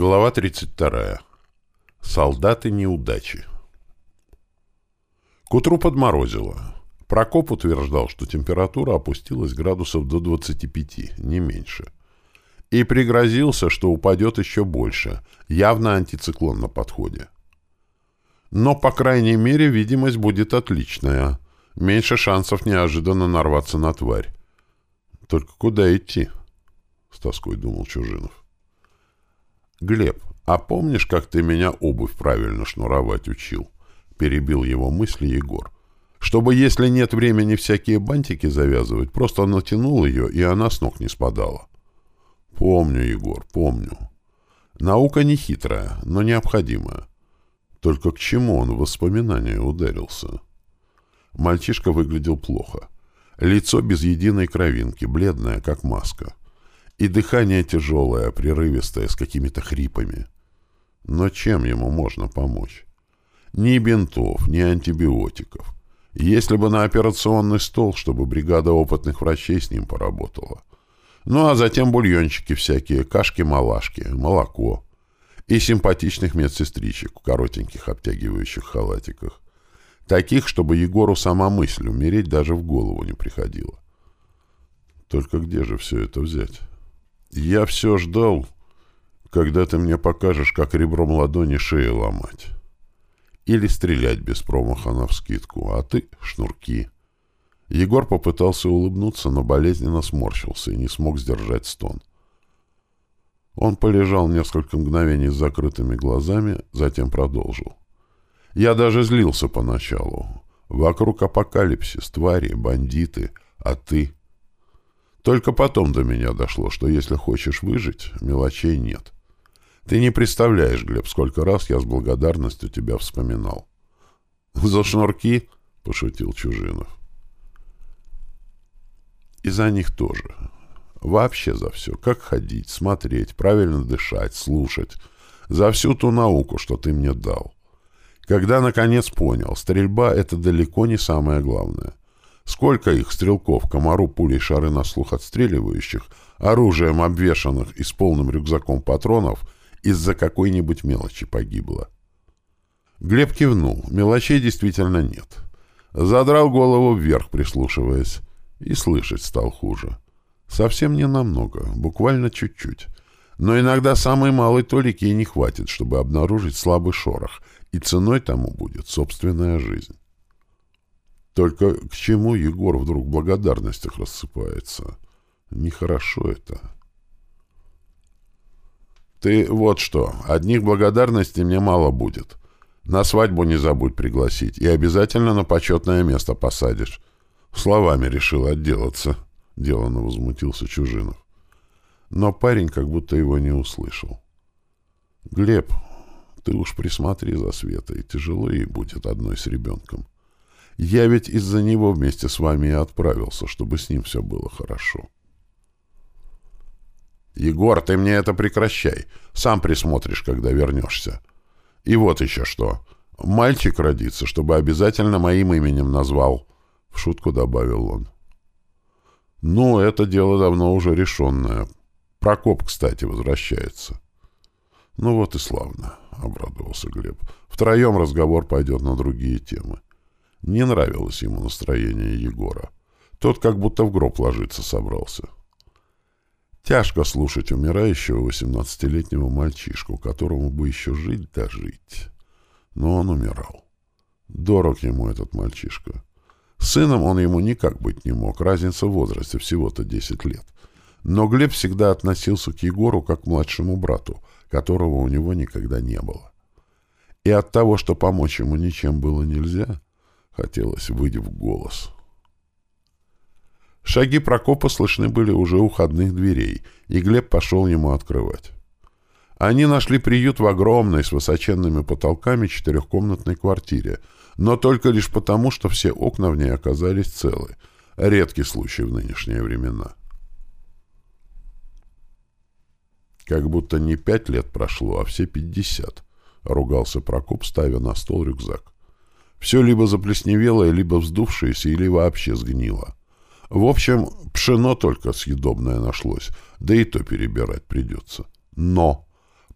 Глава 32. Солдаты неудачи. К утру подморозило. Прокоп утверждал, что температура опустилась градусов до 25, не меньше. И пригрозился, что упадет еще больше, явно антициклон на подходе. Но, по крайней мере, видимость будет отличная. Меньше шансов неожиданно нарваться на тварь. Только куда идти? С тоской думал Чужинов. «Глеб, а помнишь, как ты меня обувь правильно шнуровать учил?» — перебил его мысли Егор. «Чтобы, если нет времени всякие бантики завязывать, просто натянул ее, и она с ног не спадала». «Помню, Егор, помню. Наука не хитрая, но необходимая. Только к чему он в воспоминания ударился?» Мальчишка выглядел плохо. Лицо без единой кровинки, бледное, как маска. И дыхание тяжелое, прерывистое, с какими-то хрипами. Но чем ему можно помочь? Ни бинтов, ни антибиотиков. Если бы на операционный стол, чтобы бригада опытных врачей с ним поработала. Ну, а затем бульончики всякие, кашки-малашки, молоко. И симпатичных медсестричек в коротеньких обтягивающих халатиках. Таких, чтобы Егору сама мысль умереть даже в голову не приходила. Только где же все это взять? Я все ждал, когда ты мне покажешь, как ребром ладони шею ломать. Или стрелять без промаха навскидку, а ты — шнурки. Егор попытался улыбнуться, но болезненно сморщился и не смог сдержать стон. Он полежал несколько мгновений с закрытыми глазами, затем продолжил. Я даже злился поначалу. Вокруг апокалипсис, твари, бандиты, а ты... Только потом до меня дошло, что если хочешь выжить, мелочей нет. Ты не представляешь, Глеб, сколько раз я с благодарностью тебя вспоминал. — За шнурки? — пошутил Чужинов. — И за них тоже. Вообще за все. Как ходить, смотреть, правильно дышать, слушать. За всю ту науку, что ты мне дал. Когда, наконец, понял, стрельба — это далеко не самое главное. Сколько их, стрелков, комару пулей шары на слух отстреливающих, оружием обвешанных и с полным рюкзаком патронов, из-за какой-нибудь мелочи погибло. Глеб кивнул. Мелочей действительно нет. Задрал голову вверх, прислушиваясь. И слышать стал хуже. Совсем не намного, буквально чуть-чуть. Но иногда самой малой толики и не хватит, чтобы обнаружить слабый шорох, и ценой тому будет собственная жизнь. Только к чему Егор вдруг в благодарностях рассыпается? Нехорошо это. Ты вот что, одних благодарностей мне мало будет. На свадьбу не забудь пригласить и обязательно на почетное место посадишь. Словами решил отделаться, — деланно возмутился Чужинов. Но парень как будто его не услышал. Глеб, ты уж присмотри за Светой, тяжело ей будет одной с ребенком. — я ведь из-за него вместе с вами и отправился, чтобы с ним все было хорошо. Егор, ты мне это прекращай. Сам присмотришь, когда вернешься. И вот еще что. Мальчик родится, чтобы обязательно моим именем назвал. В шутку добавил он. Ну, это дело давно уже решенное. Прокоп, кстати, возвращается. Ну вот и славно, обрадовался Глеб. Втроем разговор пойдет на другие темы. Не нравилось ему настроение Егора. Тот как будто в гроб ложиться собрался. Тяжко слушать умирающего восемнадцатилетнего мальчишку, которому бы еще жить да жить. Но он умирал. Дорог ему этот мальчишка. Сыном он ему никак быть не мог, разница в возрасте всего-то десять лет. Но Глеб всегда относился к Егору как к младшему брату, которого у него никогда не было. И от того, что помочь ему ничем было нельзя, Хотелось выйти в голос. Шаги Прокопа слышны были уже у входных дверей, и Глеб пошел ему открывать. Они нашли приют в огромной, с высоченными потолками четырехкомнатной квартире, но только лишь потому, что все окна в ней оказались целы. Редкий случай в нынешние времена. Как будто не пять лет прошло, а все пятьдесят, — ругался Прокоп, ставя на стол рюкзак. Все либо заплесневелое, либо вздувшееся, или вообще сгнило. В общем, пшено только съедобное нашлось, да и то перебирать придется. Но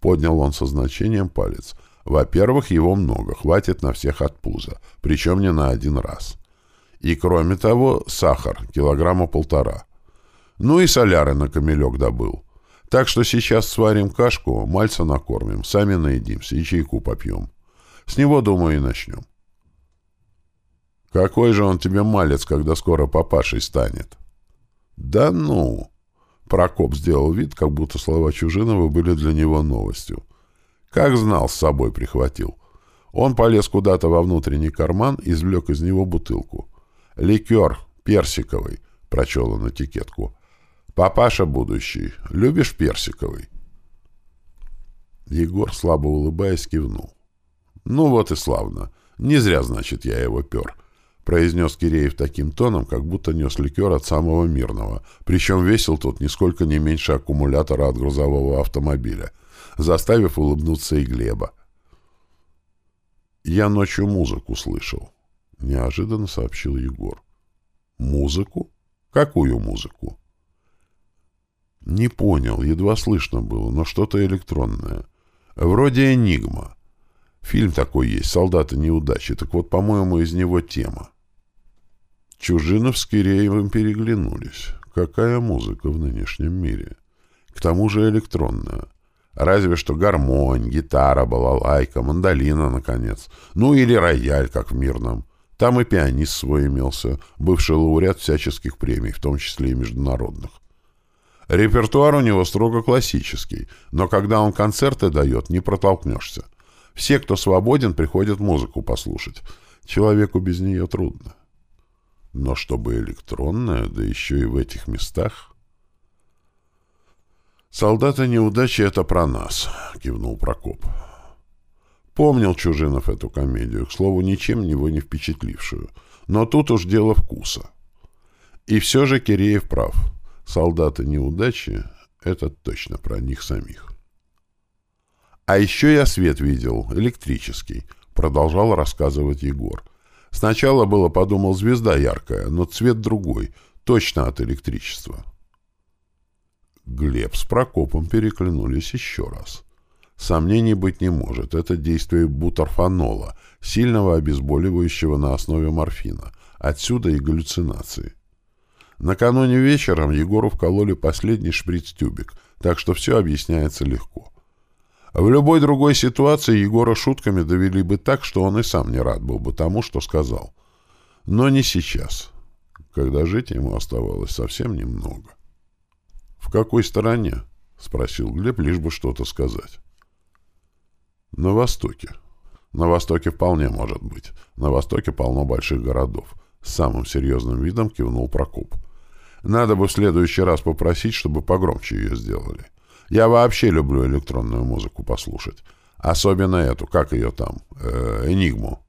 Поднял он со значением палец. Во-первых, его много, хватит на всех от пуза, причем не на один раз. И кроме того, сахар, килограмма полтора. Ну и соляры на камелек добыл. Так что сейчас сварим кашку, мальца накормим, сами наедимся и чайку попьем. С него, думаю, и начнем. Какой же он тебе малец, когда скоро папашей станет? Да ну! Прокоп сделал вид, как будто слова Чужинова были для него новостью. Как знал, с собой прихватил. Он полез куда-то во внутренний карман извлек из него бутылку. «Ликер, персиковый», — прочел он этикетку. «Папаша будущий, любишь персиковый?» Егор, слабо улыбаясь, кивнул. «Ну вот и славно. Не зря, значит, я его пер. — произнес Киреев таким тоном, как будто нес ликер от самого мирного, причем весил тот нисколько не меньше аккумулятора от грузового автомобиля, заставив улыбнуться и Глеба. «Я ночью музыку слышал», — неожиданно сообщил Егор. «Музыку? Какую музыку?» «Не понял, едва слышно было, но что-то электронное. Вроде «Энигма». Фильм такой есть «Солдаты неудачи», так вот, по-моему, из него тема. Чужинов с Киреевым переглянулись. Какая музыка в нынешнем мире? К тому же электронная. Разве что гармонь, гитара, балалайка, мандолина, наконец. Ну или рояль, как в мирном. Там и пианист свой имелся, бывший лауреат всяческих премий, в том числе и международных. Репертуар у него строго классический, но когда он концерты дает, не протолкнешься. Все, кто свободен, приходят музыку послушать. Человеку без нее трудно. Но чтобы электронная, да еще и в этих местах... «Солдаты неудачи — это про нас», — кивнул Прокоп. Помнил Чужинов эту комедию, к слову, ничем его не впечатлившую. Но тут уж дело вкуса. И все же Киреев прав. Солдаты неудачи — это точно про них самих. «А еще я свет видел, электрический», — продолжал рассказывать Егор. Сначала было, подумал, звезда яркая, но цвет другой, точно от электричества. Глеб с Прокопом переклянулись еще раз. Сомнений быть не может. Это действие бутерфанола, сильного обезболивающего на основе морфина. Отсюда и галлюцинации. Накануне вечером Егору вкололи последний шприц-тюбик, так что все объясняется легко. В любой другой ситуации Егора шутками довели бы так, что он и сам не рад был бы тому, что сказал. Но не сейчас, когда жить ему оставалось совсем немного. «В какой стороне?» — спросил Глеб, лишь бы что-то сказать. «На востоке. На востоке вполне может быть. На востоке полно больших городов». С самым серьезным видом кивнул Прокоп. «Надо бы в следующий раз попросить, чтобы погромче ее сделали. Я вообще люблю электронную музыку послушать. Особенно эту, как ее там, э, «Энигму».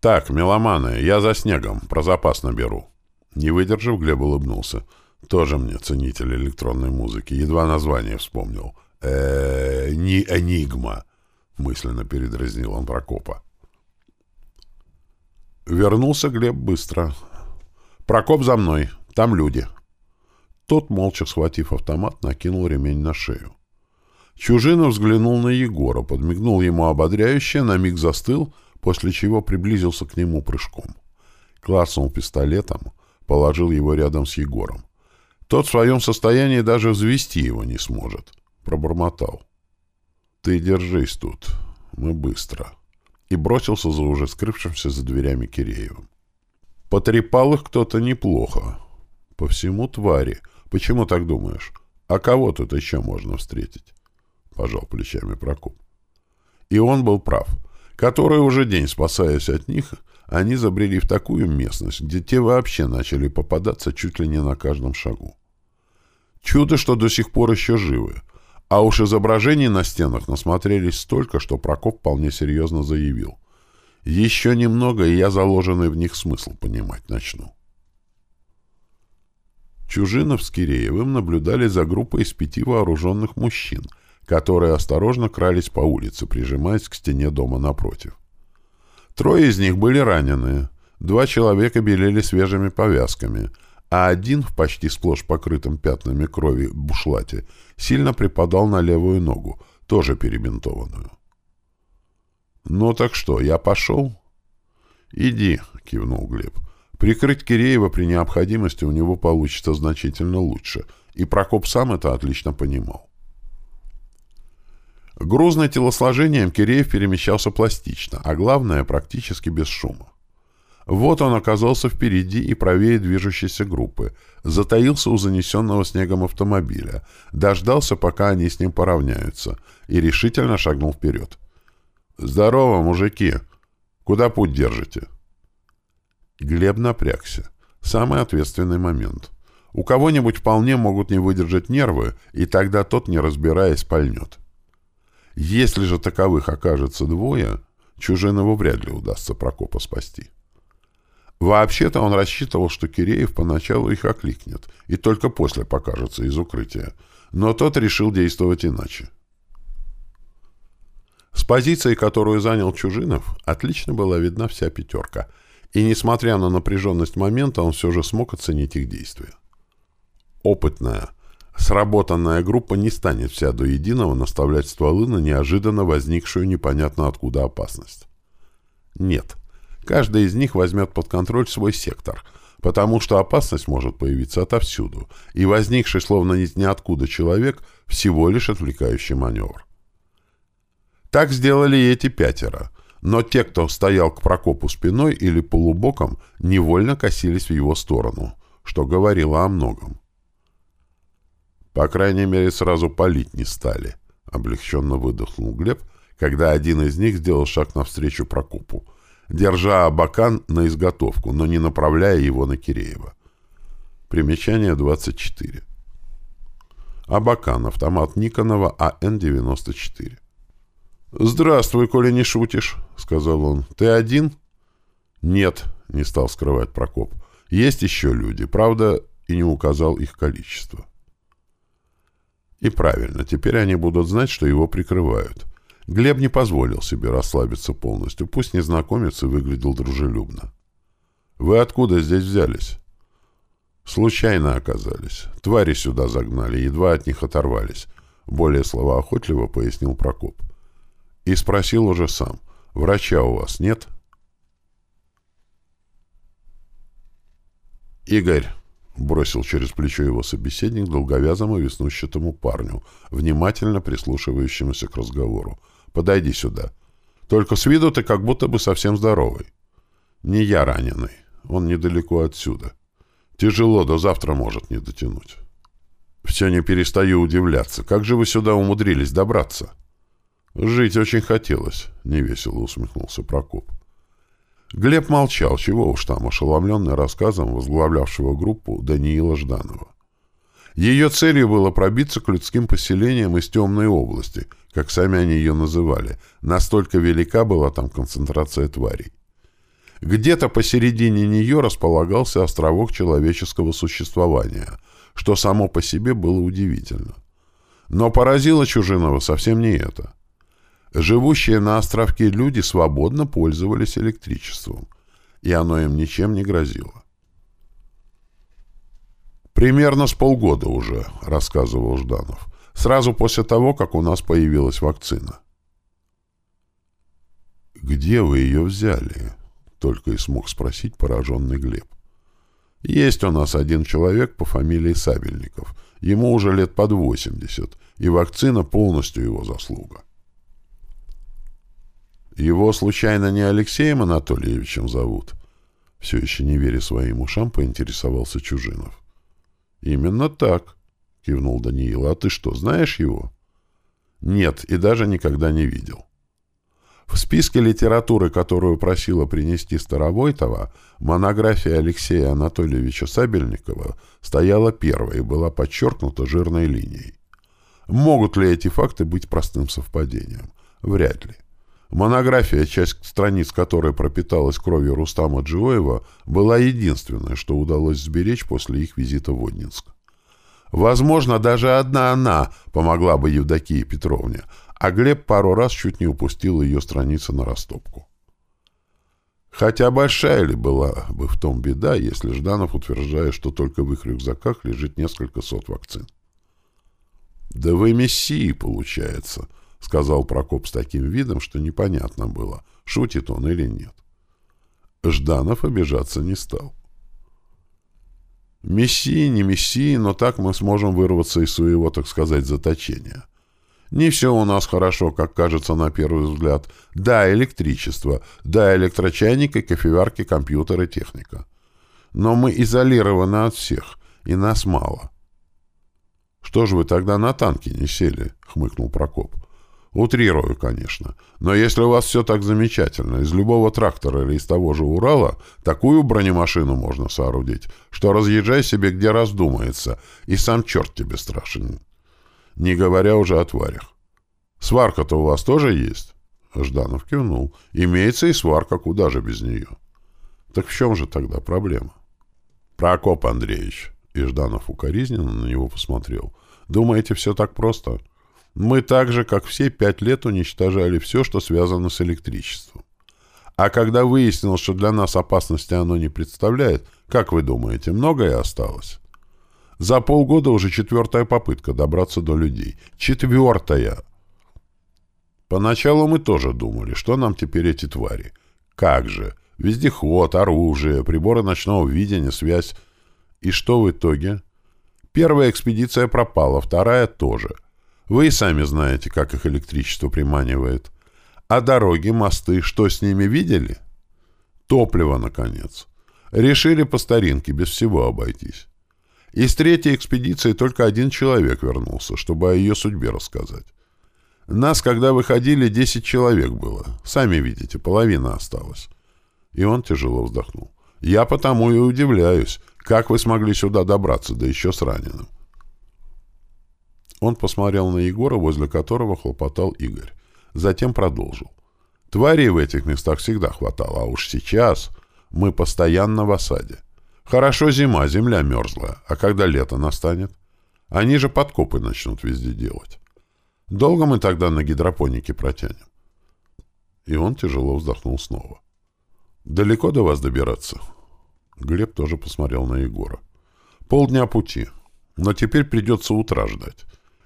«Так, меломаны, я за снегом, про запас наберу». Не выдержав, Глеб улыбнулся. «Тоже мне ценитель электронной музыки. Едва название вспомнил. э не «Энигма», — мысленно передразнил он Прокопа. Вернулся Глеб быстро. «Прокоп за мной. Там люди». Тот, молча схватив автомат, накинул ремень на шею. Чужинов взглянул на Егора, подмигнул ему ободряюще, на миг застыл, после чего приблизился к нему прыжком. Класснул пистолетом, положил его рядом с Егором. Тот в своем состоянии даже взвести его не сможет. Пробормотал. «Ты держись тут. Мы быстро». И бросился за уже скрывшимся за дверями Киреевым. Потрепал их кто-то неплохо. По всему твари — Почему так думаешь? А кого тут еще можно встретить? Пожал плечами Прокоп. И он был прав. Который уже день, спасаясь от них, они забрели в такую местность, где те вообще начали попадаться чуть ли не на каждом шагу. Чудо, что до сих пор еще живы. А уж изображений на стенах насмотрелись столько, что Прокоп вполне серьезно заявил. Еще немного, и я заложенный в них смысл понимать начну. Чужинов с Киреевым наблюдали за группой из пяти вооруженных мужчин, которые осторожно крались по улице, прижимаясь к стене дома напротив. Трое из них были ранены, два человека белели свежими повязками, а один в почти сплошь покрытом пятнами крови бушлате сильно припадал на левую ногу, тоже перебинтованную. «Ну так что, я пошел?» «Иди», — кивнул Глеб. «Прикрыть Киреева при необходимости у него получится значительно лучше, и Прокоп сам это отлично понимал». Грузным телосложением Киреев перемещался пластично, а главное, практически без шума. Вот он оказался впереди и правее движущейся группы, затаился у занесенного снегом автомобиля, дождался, пока они с ним поравняются, и решительно шагнул вперед. «Здорово, мужики! Куда путь держите?» Глеб напрягся. Самый ответственный момент. У кого-нибудь вполне могут не выдержать нервы, и тогда тот, не разбираясь, пальнет. Если же таковых окажется двое, Чужинову вряд ли удастся Прокопа спасти. Вообще-то он рассчитывал, что Киреев поначалу их окликнет, и только после покажется из укрытия, но тот решил действовать иначе. С позиции, которую занял Чужинов, отлично была видна вся пятерка, и, несмотря на напряженность момента, он все же смог оценить их действия. Опытная, сработанная группа не станет вся до единого наставлять стволы на неожиданно возникшую непонятно откуда опасность. Нет, каждый из них возьмет под контроль свой сектор, потому что опасность может появиться отовсюду, и возникший словно из ниоткуда человек всего лишь отвлекающий маневр. Так сделали и эти пятеро. Но те, кто стоял к Прокопу спиной или полубоком, невольно косились в его сторону, что говорило о многом. По крайней мере, сразу палить не стали, — облегченно выдохнул Глеб, когда один из них сделал шаг навстречу Прокопу, держа Абакан на изготовку, но не направляя его на Киреева. Примечание 24. Абакан, автомат Никонова АН-94. «Здравствуй, коли не шутишь», — сказал он. «Ты один?» «Нет», — не стал скрывать Прокоп. «Есть еще люди, правда, и не указал их количество». И правильно, теперь они будут знать, что его прикрывают. Глеб не позволил себе расслабиться полностью, пусть незнакомец и выглядел дружелюбно. «Вы откуда здесь взялись?» «Случайно оказались. Твари сюда загнали, едва от них оторвались», — более словоохотливо пояснил Прокоп. И спросил уже сам. «Врача у вас нет?» «Игорь», — бросил через плечо его собеседник долговязому веснущатому парню, внимательно прислушивающемуся к разговору. «Подойди сюда. Только с виду ты как будто бы совсем здоровый. Не я раненый. Он недалеко отсюда. Тяжело, до завтра может не дотянуть». «Все не перестаю удивляться. Как же вы сюда умудрились добраться?» «Жить очень хотелось», — невесело усмехнулся Прокоп. Глеб молчал, чего уж там, ошеломленный рассказом возглавлявшего группу Даниила Жданова. Ее целью было пробиться к людским поселениям из темной области, как сами они ее называли. Настолько велика была там концентрация тварей. Где-то посередине нее располагался островок человеческого существования, что само по себе было удивительно. Но поразило Чужинова совсем не это. Живущие на островке люди свободно пользовались электричеством, и оно им ничем не грозило. «Примерно с полгода уже», — рассказывал Жданов, «сразу после того, как у нас появилась вакцина». «Где вы ее взяли?» — только и смог спросить пораженный Глеб. «Есть у нас один человек по фамилии Сабельников. Ему уже лет под 80, и вакцина полностью его заслуга». Его, случайно, не Алексеем Анатольевичем зовут? Все еще не веря своим ушам, поинтересовался Чужинов. Именно так, кивнул Даниил. А ты что, знаешь его? Нет, и даже никогда не видел. В списке литературы, которую просила принести Старовойтова, монография Алексея Анатольевича Сабельникова стояла первой и была подчеркнута жирной линией. Могут ли эти факты быть простым совпадением? Вряд ли. Монография, часть страниц которой пропиталась кровью Рустама Джиоева, была единственной, что удалось сберечь после их визита в Однинск. Возможно, даже одна она помогла бы Евдокии Петровне, а Глеб пару раз чуть не упустил ее страницы на растопку. Хотя большая ли была бы в том беда, если Жданов утверждает, что только в их рюкзаках лежит несколько сот вакцин? «Да вы мессии, получается», сказал Прокоп с таким видом, что непонятно было, шутит он или нет. Жданов обижаться не стал. Мессии, не мессии, но так мы сможем вырваться из своего, так сказать, заточения. Не все у нас хорошо, как кажется на первый взгляд. Да, электричество, да, электрочайник и кофеварки, компьютеры, техника. Но мы изолированы от всех, и нас мало. «Что же вы тогда на танки не сели?» — хмыкнул Прокоп. Утрирую, конечно. Но если у вас все так замечательно, из любого трактора или из того же Урала такую бронемашину можно соорудить, что разъезжай себе где раздумается, и сам черт тебе страшен. Не говоря уже о тварях. Сварка-то у вас тоже есть? Жданов кивнул. Имеется и сварка, куда же без нее? Так в чем же тогда проблема? Прокоп Андреевич. И Жданов укоризненно на него посмотрел. Думаете, все так просто? — мы так же, как все пять лет уничтожали все, что связано с электричеством. А когда выяснилось, что для нас опасности оно не представляет, как вы думаете, многое осталось? За полгода уже четвертая попытка добраться до людей. Четвертая! Поначалу мы тоже думали, что нам теперь эти твари. Как же? Вездеход, оружие, приборы ночного видения, связь. И что в итоге? Первая экспедиция пропала, вторая тоже — вы и сами знаете, как их электричество приманивает. А дороги, мосты, что с ними видели? Топливо, наконец. Решили по старинке, без всего обойтись. Из третьей экспедиции только один человек вернулся, чтобы о ее судьбе рассказать. Нас, когда выходили, десять человек было. Сами видите, половина осталась. И он тяжело вздохнул. Я потому и удивляюсь, как вы смогли сюда добраться, да еще с раненым. Он посмотрел на Егора, возле которого хлопотал Игорь. Затем продолжил. Тварей в этих местах всегда хватало, а уж сейчас мы постоянно в осаде. Хорошо зима, земля мерзлая, а когда лето настанет? Они же подкопы начнут везде делать. Долго мы тогда на гидропонике протянем? И он тяжело вздохнул снова. «Далеко до вас добираться?» Глеб тоже посмотрел на Егора. «Полдня пути. Но теперь придется утра ждать.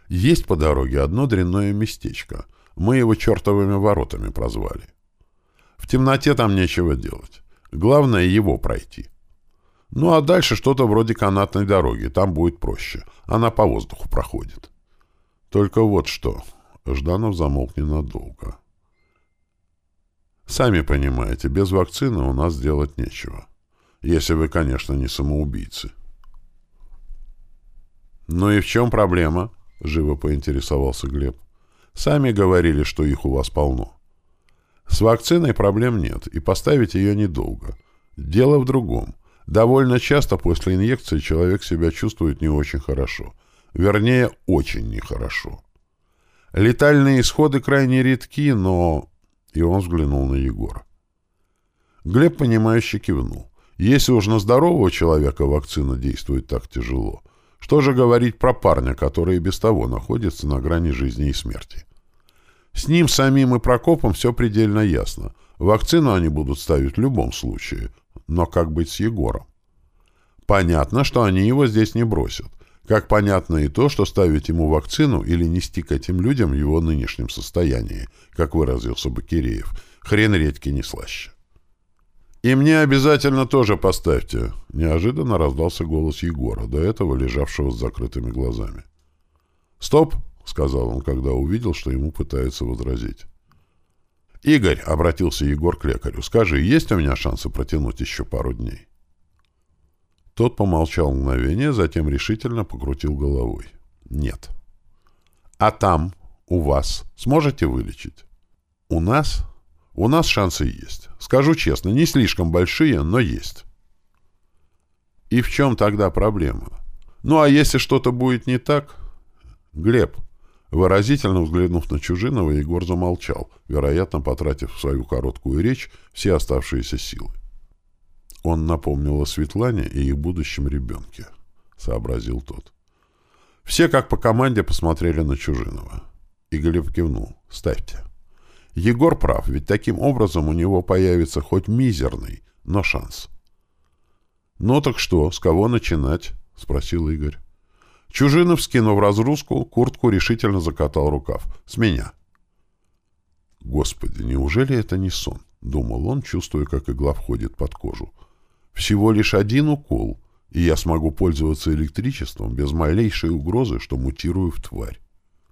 Есть по дороге одно дрянное местечко. Мы его чертовыми воротами прозвали. В темноте там нечего делать. Главное его пройти. Ну а дальше что-то вроде канатной дороги. Там будет проще. Она по воздуху проходит. Только вот что. Жданов замолк ненадолго. Сами понимаете, без вакцины у нас делать нечего. Если вы, конечно, не самоубийцы. Ну и в чем проблема? — живо поинтересовался Глеб. «Сами говорили, что их у вас полно». «С вакциной проблем нет, и поставить ее недолго. Дело в другом. Довольно часто после инъекции человек себя чувствует не очень хорошо. Вернее, очень нехорошо. Летальные исходы крайне редки, но...» И он взглянул на Егора. Глеб, понимающе кивнул. «Если уж на здорового человека вакцина действует так тяжело, что же говорить про парня, который и без того находится на грани жизни и смерти? С ним самим и Прокопом все предельно ясно. Вакцину они будут ставить в любом случае. Но как быть с Егором? Понятно, что они его здесь не бросят. Как понятно и то, что ставить ему вакцину или нести к этим людям в его нынешнем состоянии, как выразился Бакиреев, хрен редьки не слаще. «И мне обязательно тоже поставьте», — неожиданно раздался голос Егора, до этого лежавшего с закрытыми глазами. «Стоп!» — сказал он, когда увидел, что ему пытаются возразить. «Игорь», — обратился Егор к лекарю, — «скажи, есть у меня шансы протянуть еще пару дней?» Тот помолчал мгновение, затем решительно покрутил головой. «Нет». «А там, у вас, сможете вылечить?» «У нас?» У нас шансы есть. Скажу честно, не слишком большие, но есть. И в чем тогда проблема? Ну, а если что-то будет не так? Глеб, выразительно взглянув на Чужинова, Егор замолчал, вероятно, потратив в свою короткую речь все оставшиеся силы. Он напомнил о Светлане и их будущем ребенке, сообразил тот. Все, как по команде, посмотрели на Чужинова. И Глеб кивнул. «Ставьте». Егор прав, ведь таким образом у него появится хоть мизерный, но шанс. «Ну так что, с кого начинать?» — спросил Игорь. Чужинов, скинув разгрузку, куртку решительно закатал рукав. «С меня». Господи, неужели это не сон? Думал он, чувствуя, как игла входит под кожу. Всего лишь один укол, и я смогу пользоваться электричеством без малейшей угрозы, что мутирую в тварь.